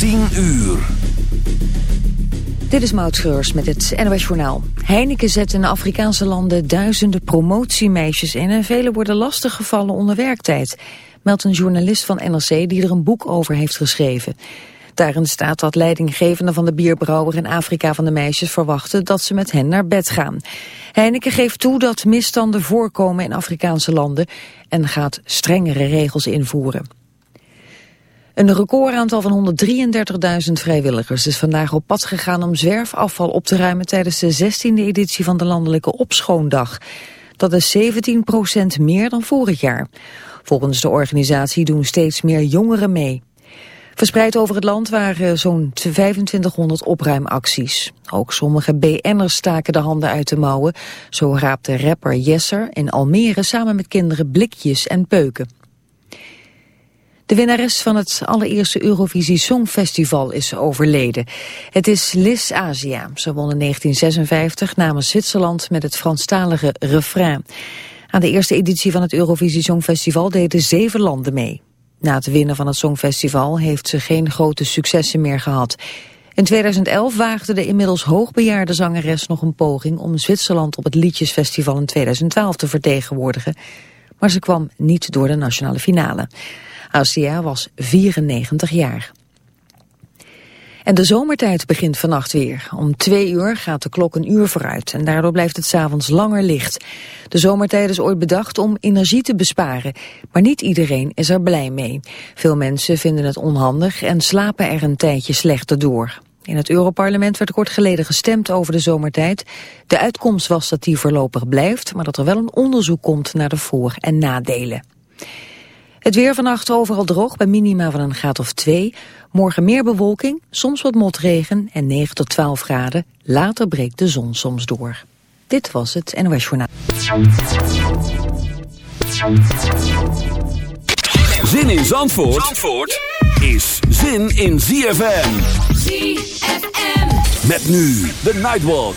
10 uur. Dit is Maud Schreurs met het NOS Journaal. Heineken zet in Afrikaanse landen duizenden promotiemeisjes in... en velen worden lastiggevallen onder werktijd. Meldt een journalist van NRC die er een boek over heeft geschreven. Daarin staat dat leidinggevenden van de bierbrouwer in Afrika van de meisjes verwachten dat ze met hen naar bed gaan. Heineken geeft toe dat misstanden voorkomen in Afrikaanse landen en gaat strengere regels invoeren. Een recordaantal van 133.000 vrijwilligers is vandaag op pad gegaan om zwerfafval op te ruimen tijdens de 16e editie van de Landelijke Opschoondag. Dat is 17% meer dan vorig jaar. Volgens de organisatie doen steeds meer jongeren mee. Verspreid over het land waren zo'n 2500 opruimacties. Ook sommige BN'ers staken de handen uit de mouwen. Zo raapte rapper Jesser in Almere samen met kinderen blikjes en peuken. De winnares van het allereerste Eurovisie Songfestival is overleden. Het is Liz Asia. Ze won in 1956 namens Zwitserland met het Franstalige refrain. Aan de eerste editie van het Eurovisie Songfestival deden zeven landen mee. Na het winnen van het Songfestival heeft ze geen grote successen meer gehad. In 2011 waagde de inmiddels hoogbejaarde zangeres nog een poging om Zwitserland op het Liedjesfestival in 2012 te vertegenwoordigen. Maar ze kwam niet door de nationale finale. Asia was 94 jaar. En de zomertijd begint vannacht weer. Om twee uur gaat de klok een uur vooruit en daardoor blijft het s'avonds langer licht. De zomertijd is ooit bedacht om energie te besparen, maar niet iedereen is er blij mee. Veel mensen vinden het onhandig en slapen er een tijdje slechter door. In het Europarlement werd kort geleden gestemd over de zomertijd. De uitkomst was dat die voorlopig blijft, maar dat er wel een onderzoek komt naar de voor- en nadelen. Het weer vannacht overal droog bij minima van een graad of 2. Morgen meer bewolking, soms wat motregen en 9 tot 12 graden. Later breekt de zon soms door. Dit was het NOS Journaal. Zin in Zandvoort, Zandvoort is zin in ZFM. ZFM. Met nu de Nightwalk.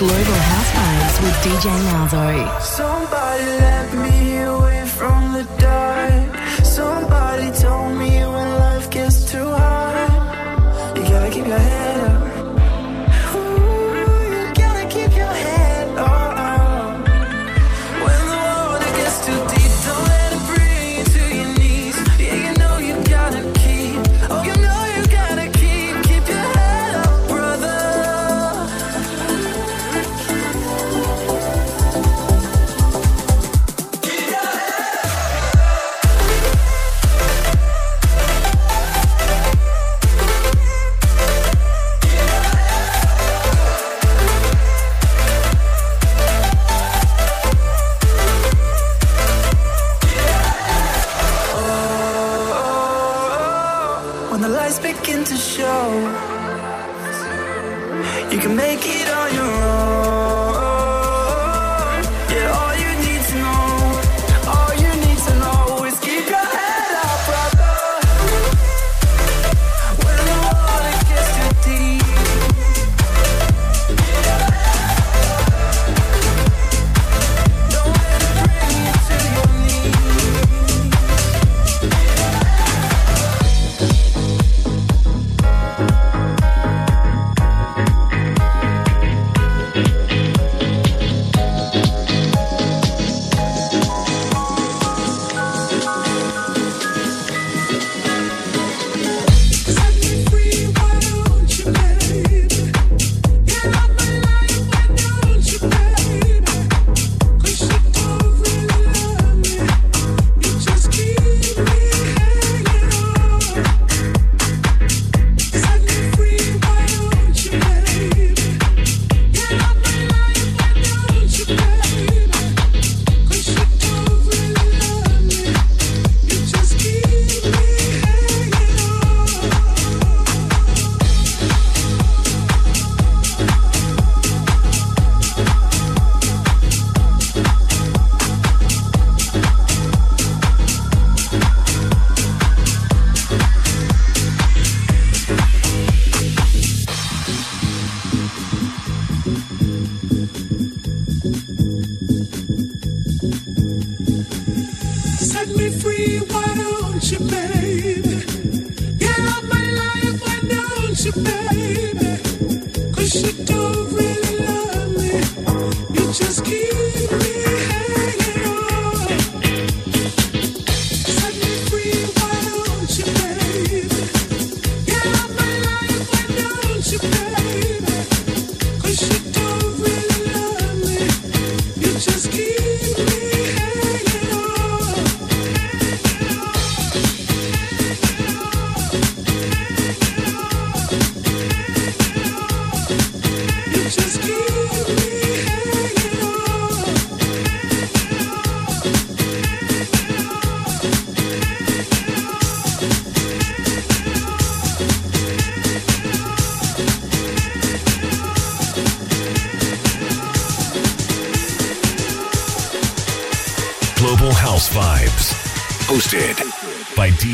Global House Vibes with DJ Malzo. Somebody let me away from the dark.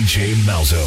DJ Malzo.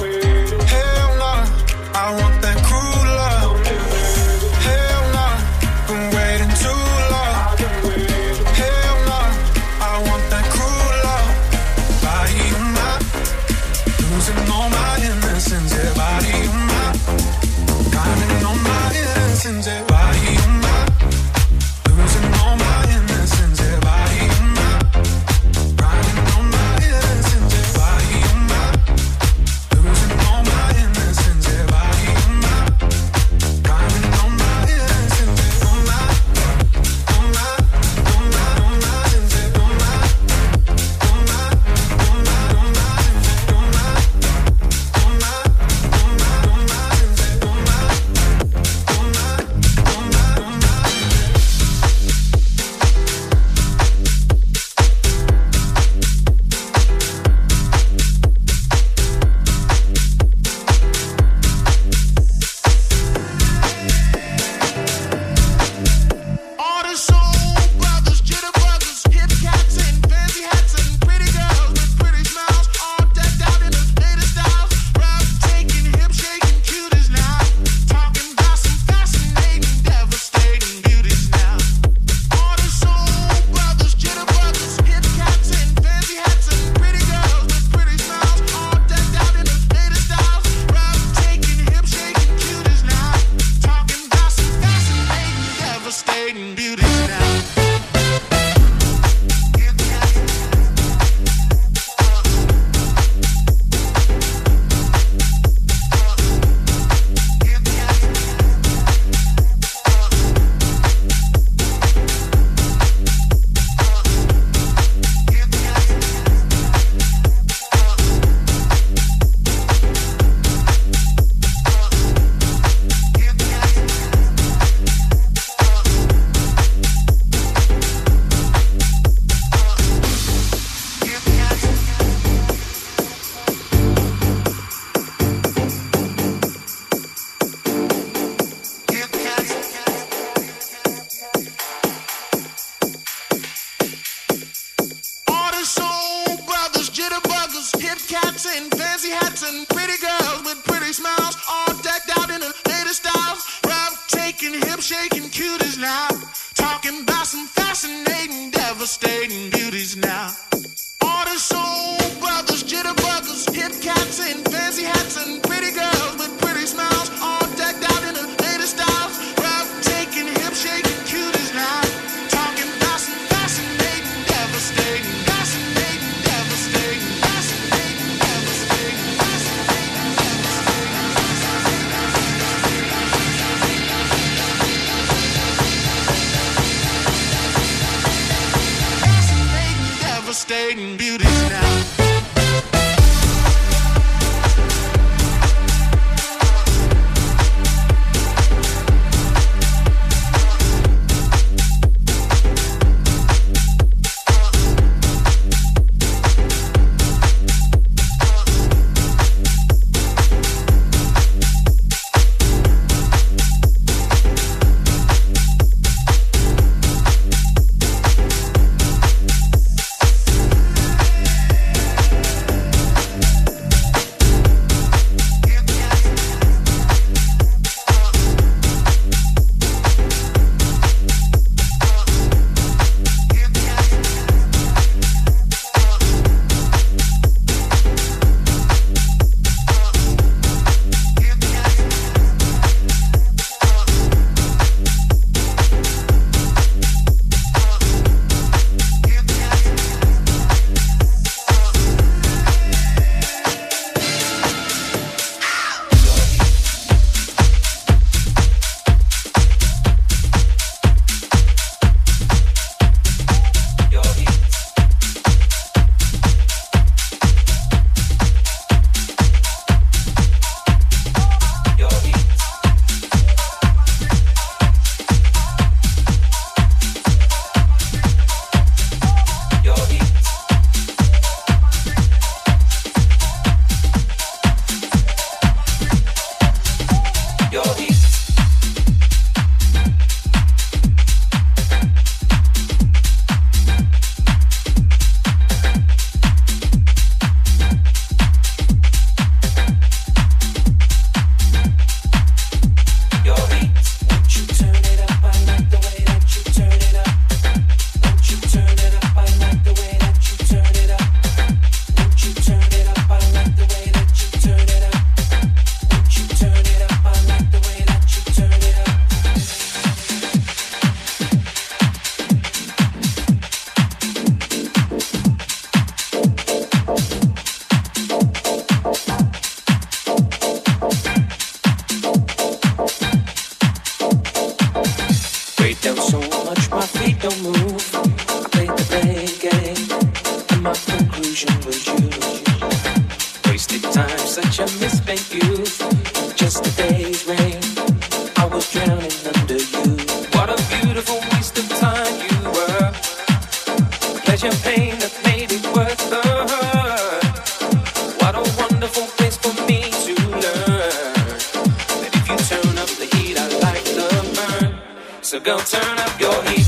So go turn up your heat.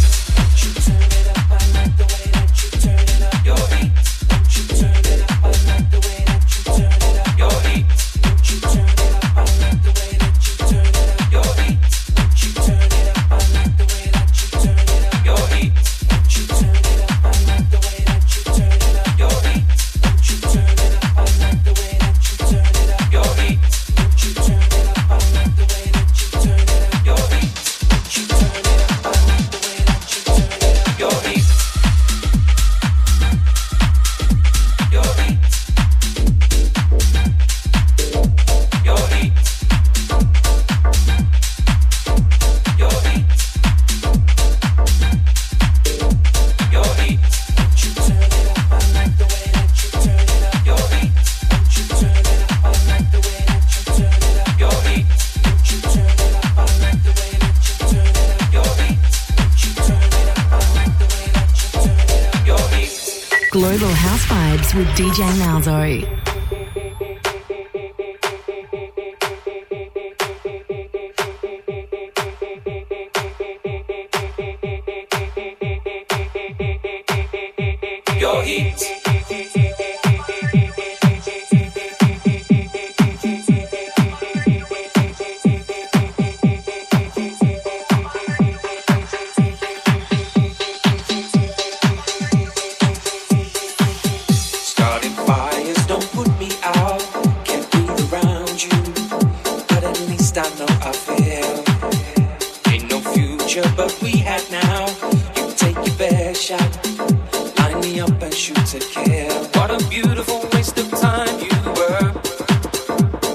What a beautiful waste of time you were.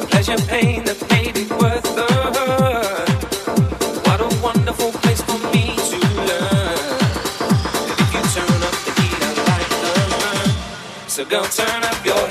Pleasure, pain that made it worth the hurt. What a wonderful place for me to learn. If you turn up the heat, I the burn. So go turn up your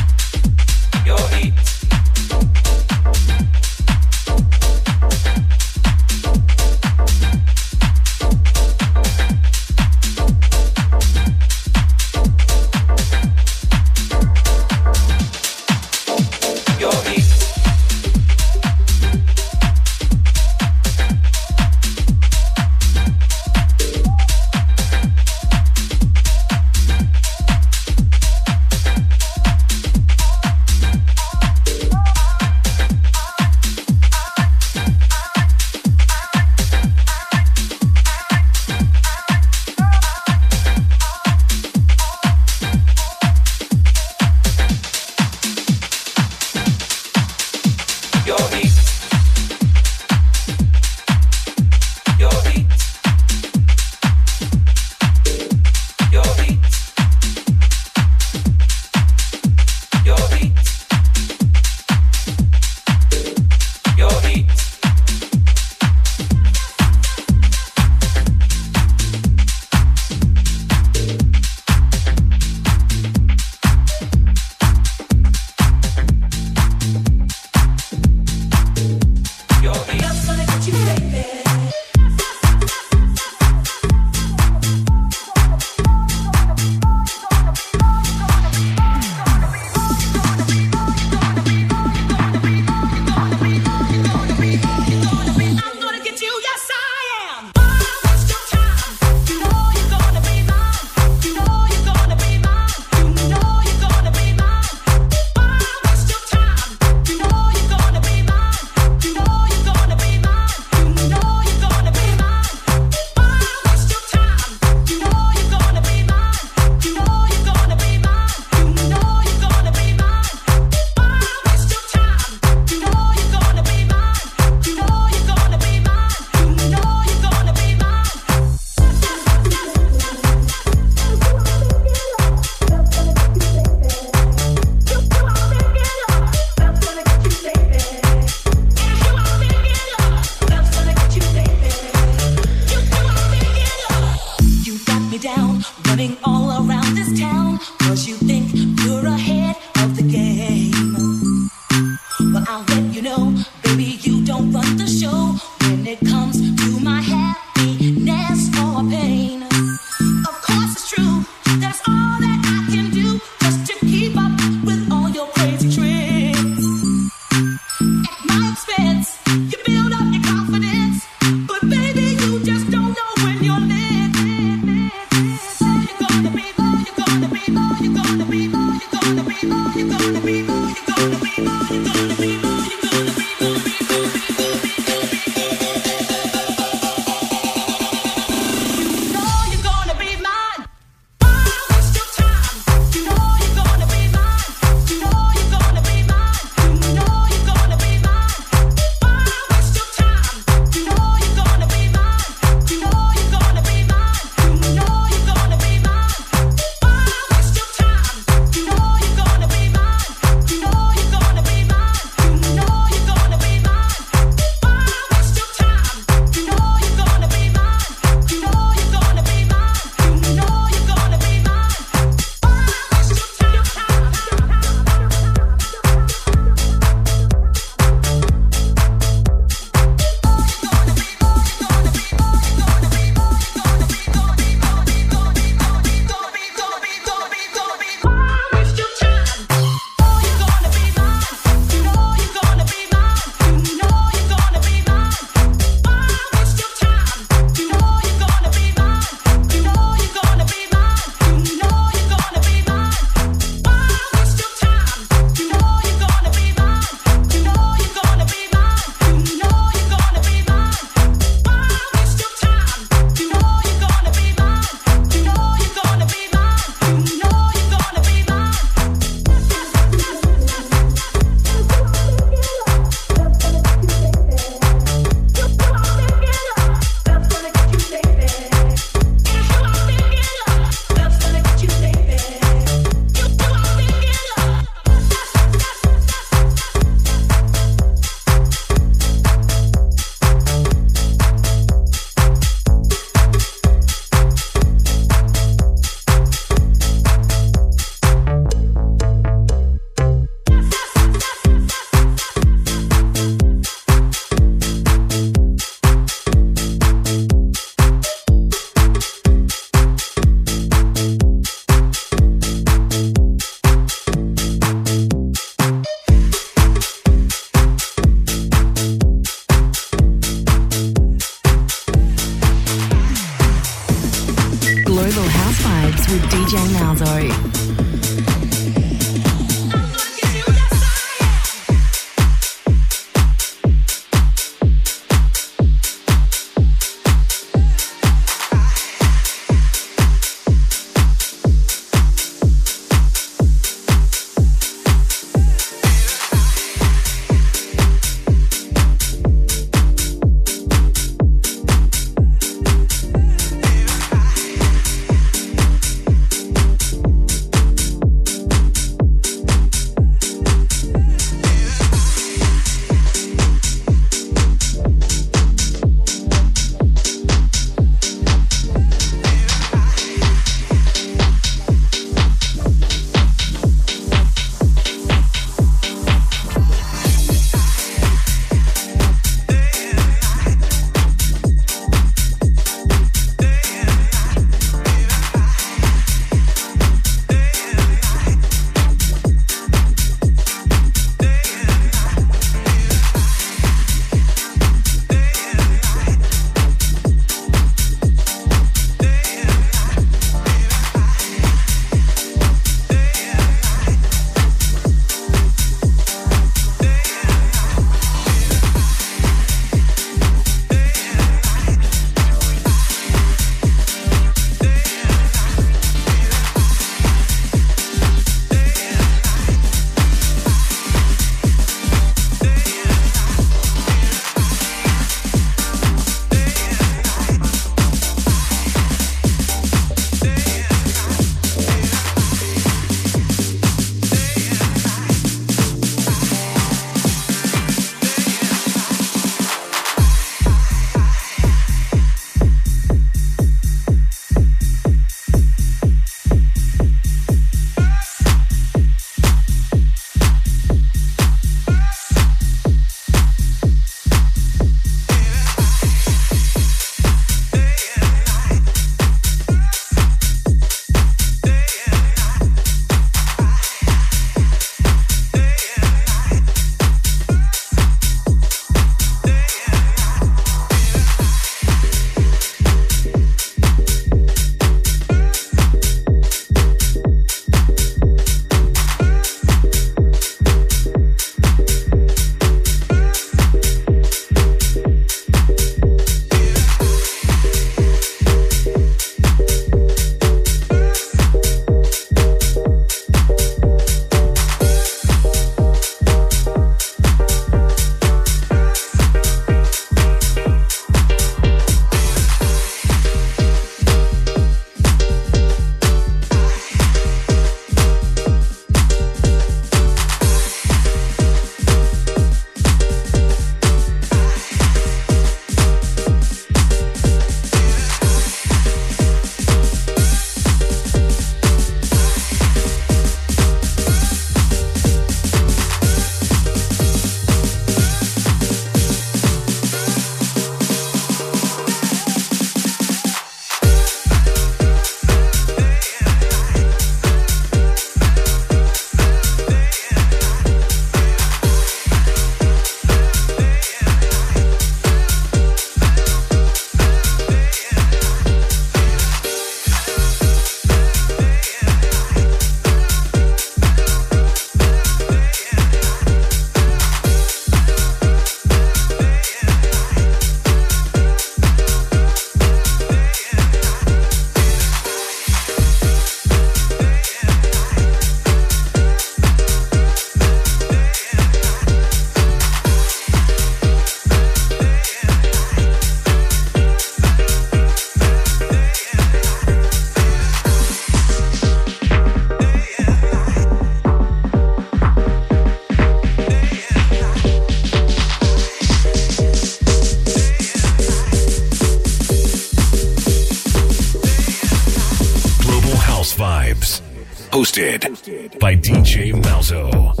Hosted by DJ Malzo.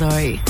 Sorry.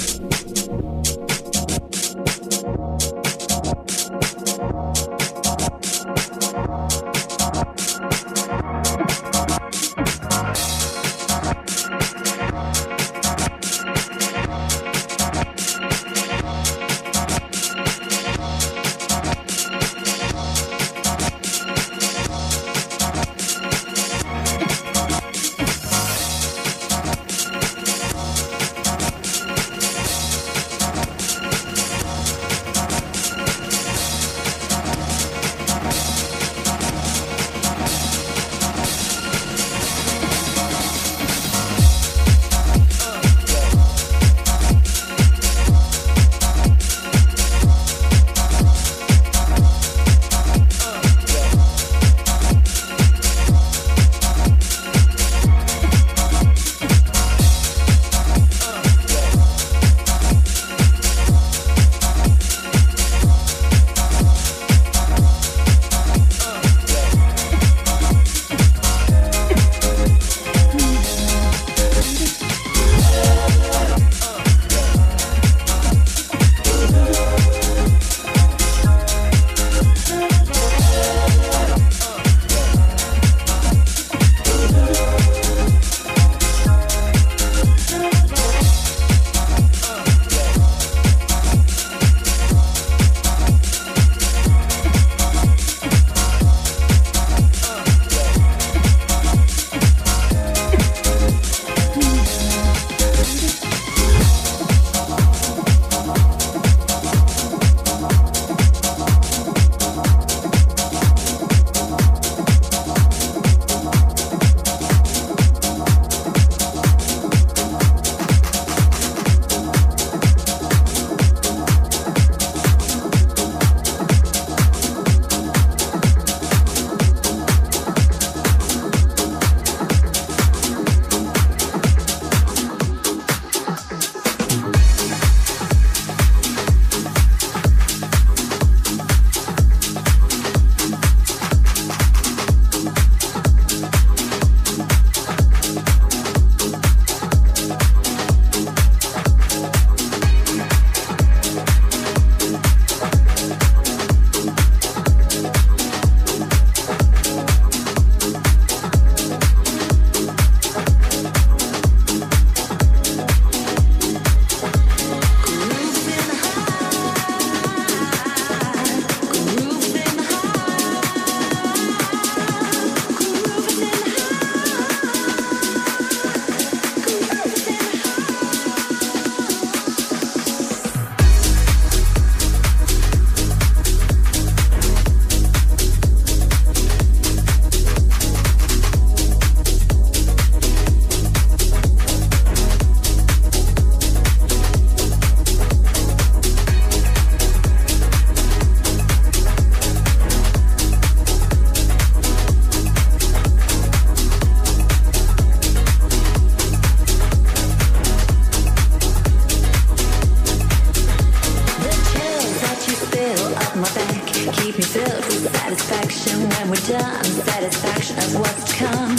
what's come.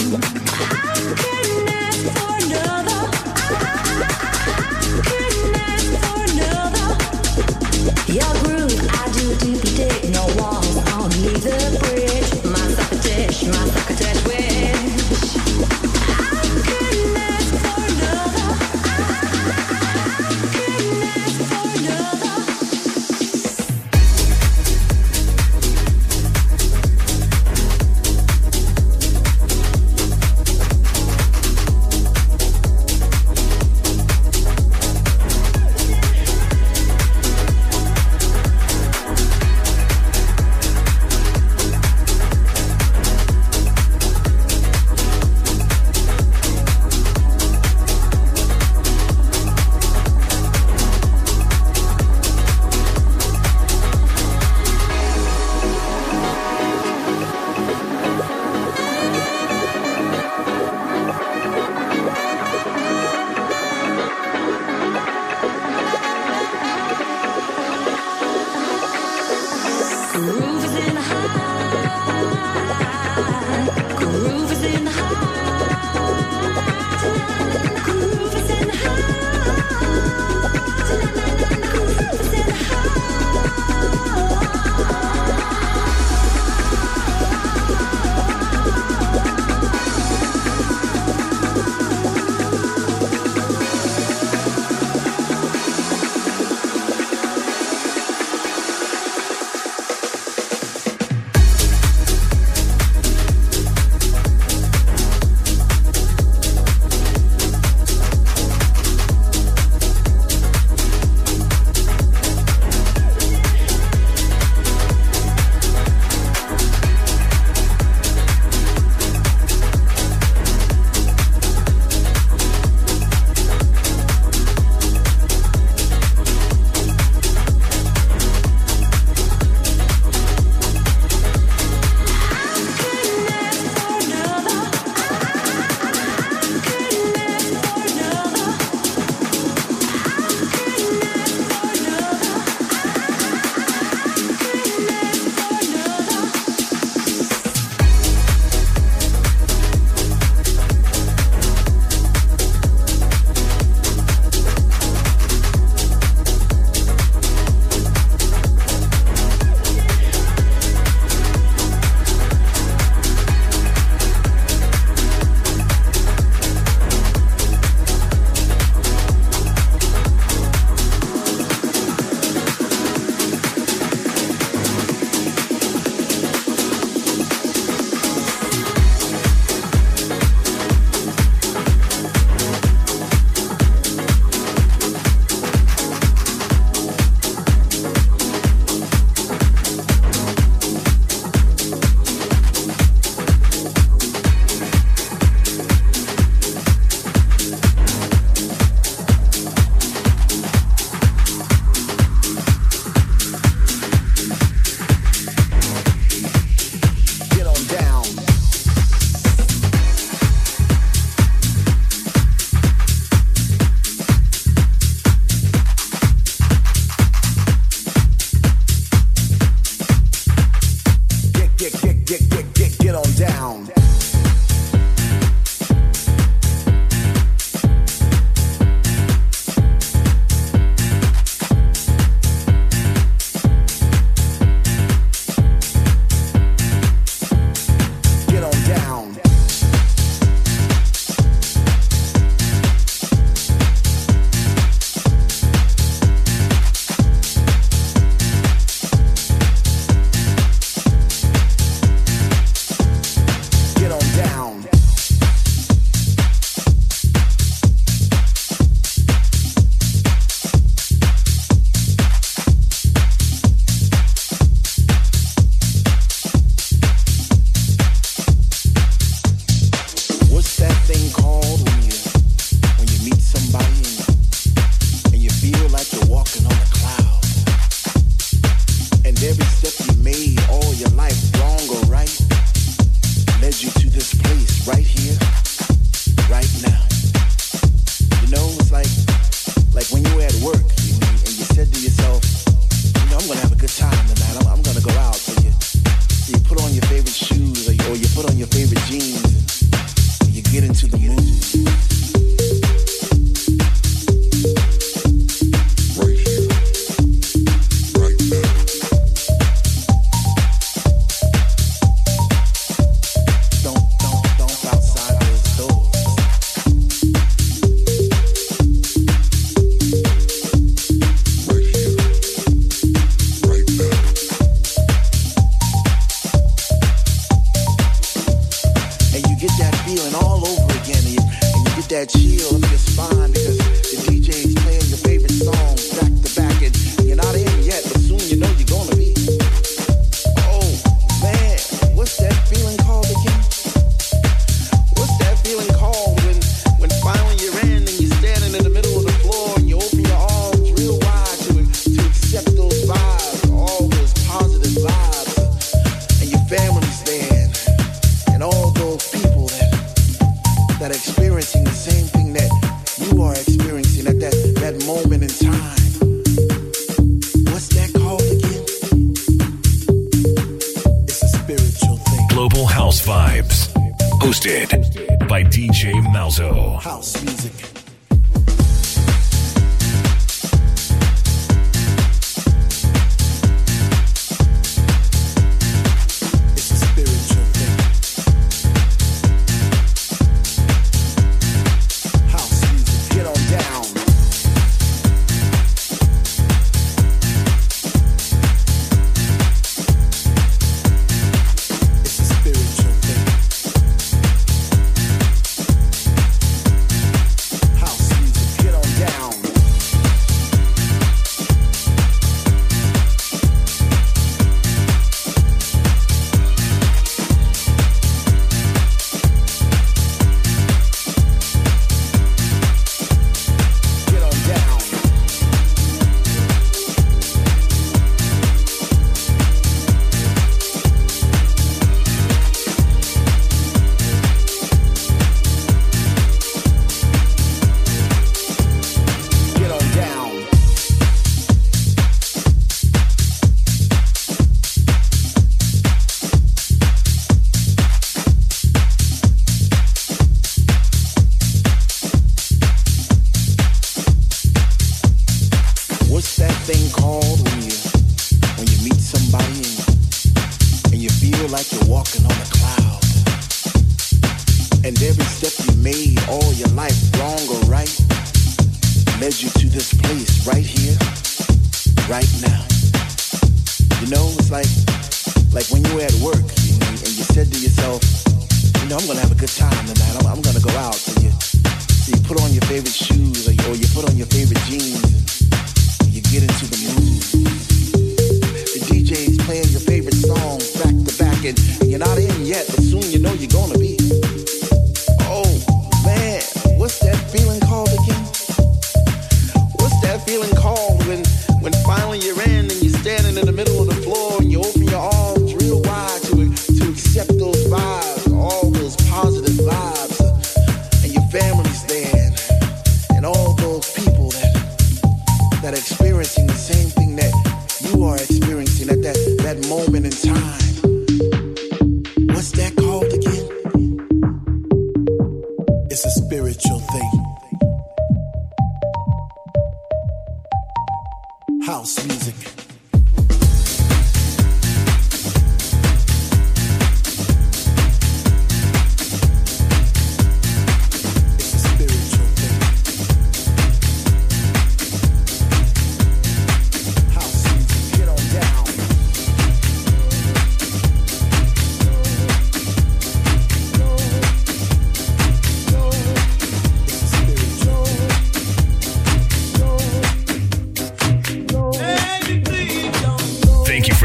I'm goodness for another.